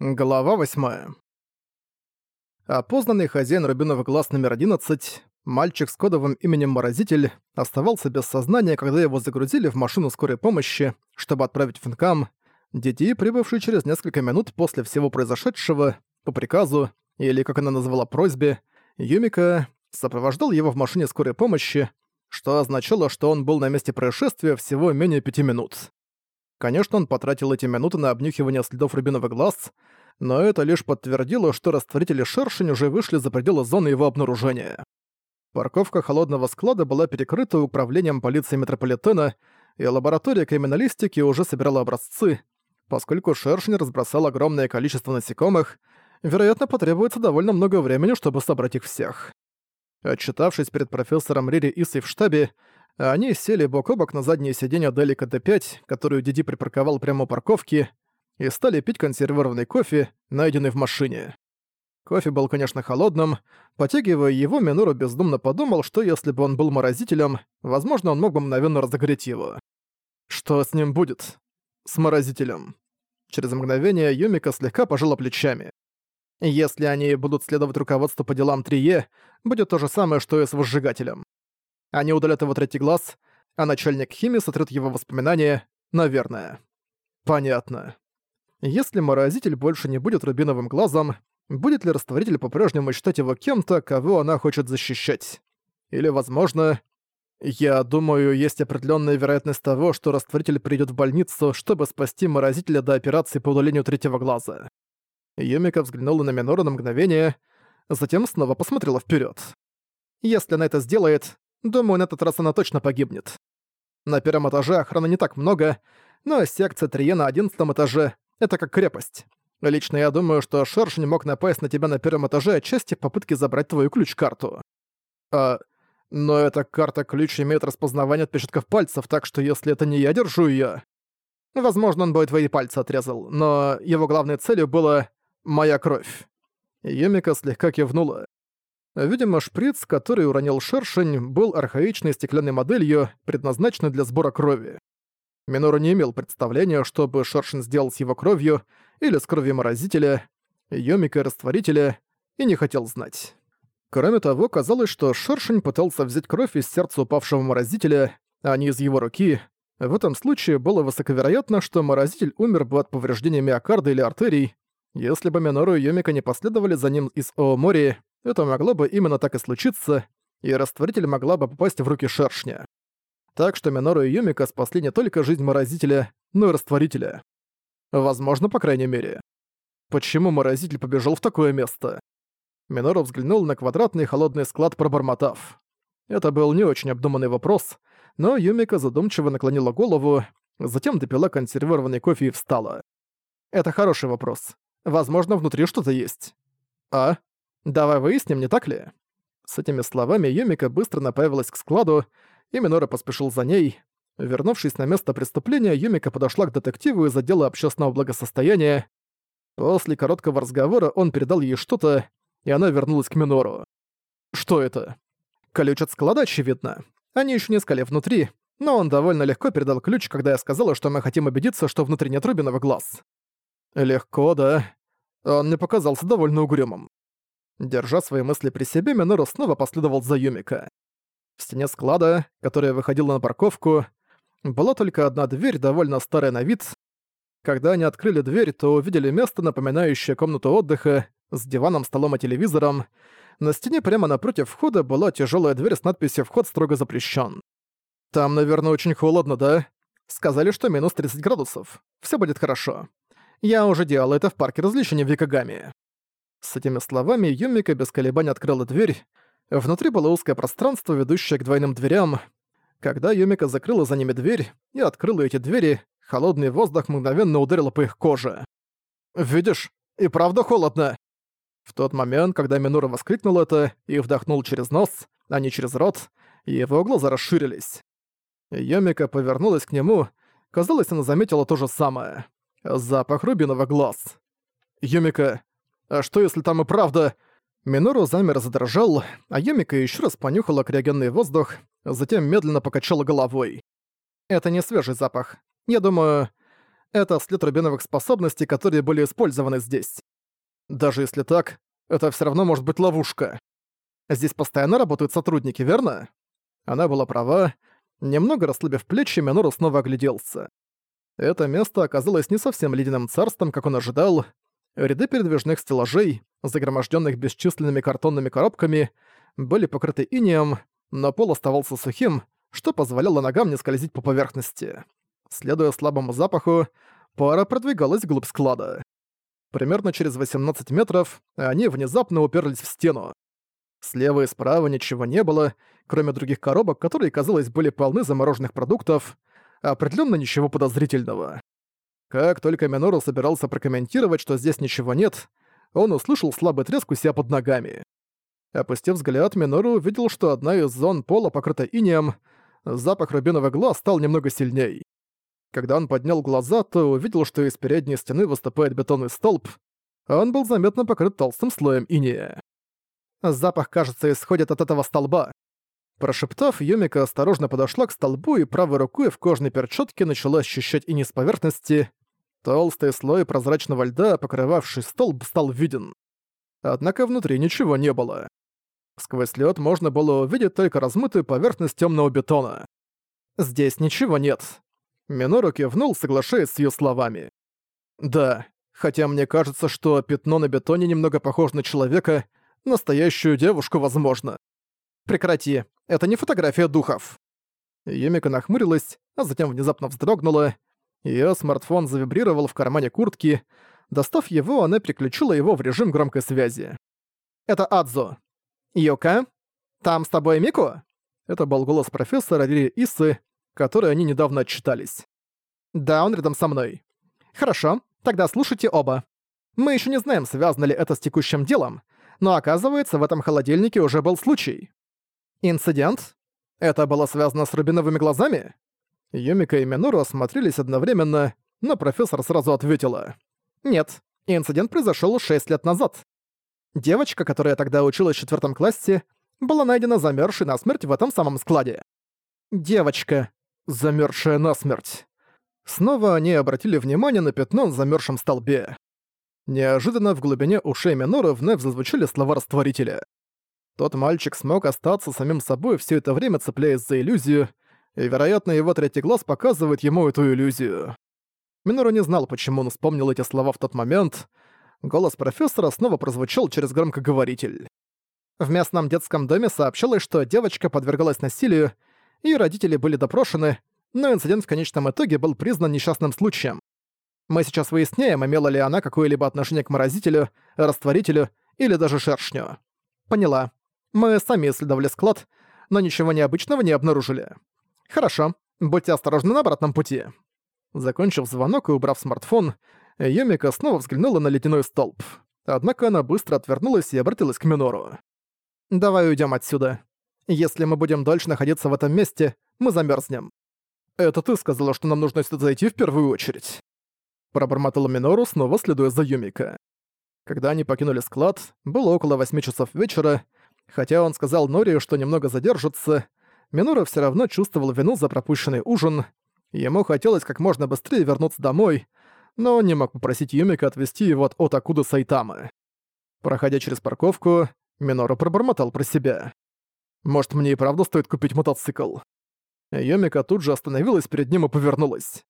Глава 8. Опознанный хозяин рубиновых глаз номер 11, мальчик с кодовым именем Морозитель, оставался без сознания, когда его загрузили в машину скорой помощи, чтобы отправить в Нкам. Диди, прибывший через несколько минут после всего произошедшего, по приказу, или, как она назвала, просьбе, Юмика сопровождал его в машине скорой помощи, что означало, что он был на месте происшествия всего менее пяти минут. Конечно, он потратил эти минуты на обнюхивание следов рубиновых глаз, но это лишь подтвердило, что растворители шершень уже вышли за пределы зоны его обнаружения. Парковка холодного склада была перекрыта управлением полиции метрополитена, и лаборатория криминалистики уже собирала образцы. Поскольку шершень разбросал огромное количество насекомых, вероятно, потребуется довольно много времени, чтобы собрать их всех. Отчитавшись перед профессором Рири Исой в штабе, они сели бок о бок на заднее сиденье Делика Д5, которую Диди припарковал прямо у парковки, и стали пить консервированный кофе, найденный в машине. Кофе был, конечно, холодным. Потягивая его, Минору бездумно подумал, что если бы он был морозителем, возможно, он мог бы мгновенно разогреть его. Что с ним будет? С морозителем. Через мгновение Юмика слегка пожала плечами. Если они будут следовать руководству по делам 3Е, будет то же самое, что и с возжигателем. Они удалят его третий глаз, а начальник химии сотрет его воспоминания, наверное. Понятно. Если морозитель больше не будет рубиновым глазом, будет ли растворитель по-прежнему считать его кем-то, кого она хочет защищать? Или, возможно... Я думаю, есть определенная вероятность того, что растворитель придет в больницу, чтобы спасти морозителя до операции по удалению третьего глаза. Юмика взглянула на Минора на мгновение, затем снова посмотрела вперед. Если она это сделает, Думаю, на этот раз она точно погибнет. На первом этаже охраны не так много, но секция Трие на одиннадцатом этаже — это как крепость. Лично я думаю, что Шершень мог напасть на тебя на первом этаже отчасти в попытке забрать твою ключ-карту. А... Но эта карта-ключ имеет распознавание отпечатков пальцев, так что если это не я держу её... Возможно, он бы твои пальцы отрезал, но его главной целью была моя кровь. Юмика слегка кивнула. Видимо, шприц, который уронил шершень, был архаичной стеклянной моделью, предназначенной для сбора крови. Минору не имел представления, что бы шершень сделал с его кровью или с кровью морозителя, ёмика растворителя, и не хотел знать. Кроме того, казалось, что шершень пытался взять кровь из сердца упавшего морозителя, а не из его руки. В этом случае было высоковероятно, что морозитель умер бы от повреждения миокарда или артерий, если бы Минору и Йомика не последовали за ним из Оомори, это могло бы именно так и случиться, и растворитель могла бы попасть в руки шершня. Так что Минору и Юмика спасли не только жизнь морозителя, но и растворителя. Возможно, по крайней мере. Почему морозитель побежал в такое место? Минору взглянул на квадратный холодный склад, пробормотав. Это был не очень обдуманный вопрос, но Юмика задумчиво наклонила голову, затем допила консервированный кофе и встала. Это хороший вопрос. Возможно, внутри что-то есть. А? Давай выясним, не так ли?» С этими словами Юмика быстро направилась к складу, и Минора поспешил за ней. Вернувшись на место преступления, Юмика подошла к детективу из отдела общественного благосостояния. После короткого разговора он передал ей что-то, и она вернулась к Минору. «Что это?» «Ключ от склада, очевидно. Они еще не искали внутри, но он довольно легко передал ключ, когда я сказала, что мы хотим убедиться, что внутри нет рубиновых глаз». «Легко, да?» Он не показался довольно угрюмым. Держа свои мысли при себе, Минору снова последовал за Юмика. В стене склада, которая выходила на парковку, была только одна дверь, довольно старая на вид. Когда они открыли дверь, то увидели место, напоминающее комнату отдыха, с диваном, столом и телевизором. На стене прямо напротив входа была тяжелая дверь с надписью «Вход строго запрещен». «Там, наверное, очень холодно, да?» Сказали, что минус 30 градусов. Все будет хорошо. Я уже делал это в парке развлечений в Викагаме. С этими словами Юмика без колебаний открыла дверь. Внутри было узкое пространство, ведущее к двойным дверям. Когда Юмика закрыла за ними дверь и открыла эти двери, холодный воздух мгновенно ударил по их коже. «Видишь, и правда холодно!» В тот момент, когда Минура воскликнул это и вдохнул через нос, а не через рот, его глаза расширились. Юмика повернулась к нему, казалось, она заметила то же самое. Запах рубиновых глаз. «Юмика, а что если там и правда...» Минору замер задрожал, а Юмика еще раз понюхала криогенный воздух, затем медленно покачала головой. «Это не свежий запах. Я думаю... Это след рубиновых способностей, которые были использованы здесь. Даже если так, это все равно может быть ловушка. Здесь постоянно работают сотрудники, верно? Она была права. Немного расслабив плечи, Минору снова огляделся. Это место оказалось не совсем ледяным царством, как он ожидал. Ряды передвижных стеллажей, загроможденных бесчисленными картонными коробками, были покрыты инеем, но пол оставался сухим, что позволяло ногам не скользить по поверхности. Следуя слабому запаху, пара продвигалась вглубь склада. Примерно через 18 метров они внезапно уперлись в стену. Слева и справа ничего не было, кроме других коробок, которые, казалось, были полны замороженных продуктов, определенно ничего подозрительного. Как только Минору собирался прокомментировать, что здесь ничего нет, он услышал слабый треск у себя под ногами. Опустив взгляд, Минору увидел, что одна из зон пола покрыта инеем, запах рубиновых глаз стал немного сильней. Когда он поднял глаза, то увидел, что из передней стены выступает бетонный столб. Он был заметно покрыт толстым слоем инея. Запах, кажется, исходит от этого столба. Прошептав, Юмика осторожно подошла к столбу и правой рукой в кожной перчатке начала ощущать иней с поверхности. Толстый слой прозрачного льда, покрывавший столб, стал виден. Однако внутри ничего не было. Сквозь лед можно было увидеть только размытую поверхность темного бетона. «Здесь ничего нет», Минору кивнул, соглашаясь с ее словами. «Да, хотя мне кажется, что пятно на бетоне немного похоже на человека, настоящую девушку, возможно. Прекрати, это не фотография духов». Юмика нахмурилась, а затем внезапно вздрогнула. Её смартфон завибрировал в кармане куртки. Достав его, она переключила его в режим громкой связи. «Это Адзо. Юка? Там с тобой Мику?» Это был голос профессора Рири Исы, которой они недавно отчитались. «Да, он рядом со мной». «Хорошо, тогда слушайте оба. Мы еще не знаем, связано ли это с текущим делом, но оказывается, в этом холодильнике уже был случай». «Инцидент? Это было связано с рубиновыми глазами?» Юмика и Минору осмотрелись одновременно, но профессор сразу ответила. «Нет, инцидент произошел 6 лет назад. Девочка, которая тогда училась в четвертом классе, была найдена замерзшей насмерть в этом самом складе. Девочка замерзшая насмерть. Снова они обратили внимание на пятно на замерзшем столбе. Неожиданно в глубине ушей Минора вновь зазвучали слова растворителя. Тот мальчик смог остаться самим собой все это время, цепляясь за иллюзию, и, вероятно, его третий глаз показывает ему эту иллюзию. Минору не знал, почему он вспомнил эти слова в тот момент. Голос профессора снова прозвучал через громкоговоритель. В местном детском доме сообщалось, что девочка подвергалась насилию, и родители были допрошены, но инцидент в конечном итоге был признан несчастным случаем. Мы сейчас выясняем, имела ли она какое-либо отношение к морозителю, растворителю или даже шершню. Поняла. Мы сами исследовали склад, но ничего необычного не обнаружили. Хорошо, будьте осторожны на обратном пути. Закончив звонок и убрав смартфон, Юмика снова взглянула на ледяной столб. Однако она быстро отвернулась и обратилась к Минору. «Давай уйдем отсюда. Если мы будем дольше находиться в этом месте, мы замерзнем. Это ты сказала, что нам нужно сюда зайти в первую очередь. Пробормотала Минору, снова следуя за Юмика. Когда они покинули склад, было около восьми часов вечера. Хотя он сказал Нори, что немного задержится, Минора все равно чувствовал вину за пропущенный ужин. Ему хотелось как можно быстрее вернуться домой, но он не мог попросить Юмика отвезти его от Отакуда Сайтамы. Проходя через парковку, Минора пробормотал про себя. Может, мне и правда стоит купить мотоцикл?» Йомика тут же остановилась перед ним и повернулась.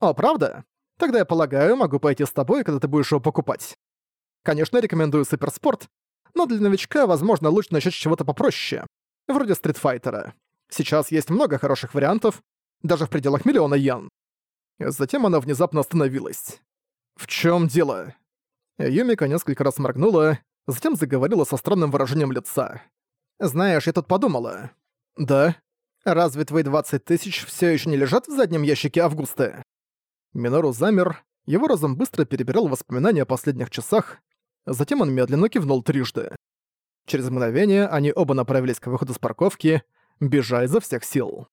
«О, правда? Тогда я полагаю, могу пойти с тобой, когда ты будешь его покупать. Конечно, рекомендую суперспорт, но для новичка, возможно, лучше начать с чего-то попроще, вроде стритфайтера. Сейчас есть много хороших вариантов, даже в пределах миллиона йен». Затем она внезапно остановилась. «В чем дело?» Юмика несколько раз моргнула, затем заговорила со странным выражением лица. Знаешь, я тут подумала. Да? Разве твои 20 тысяч все еще не лежат в заднем ящике Августа? Минору замер, его разум быстро перебирал воспоминания о последних часах, затем он медленно кивнул трижды. Через мгновение они оба направились к выходу с парковки, бежа изо всех сил.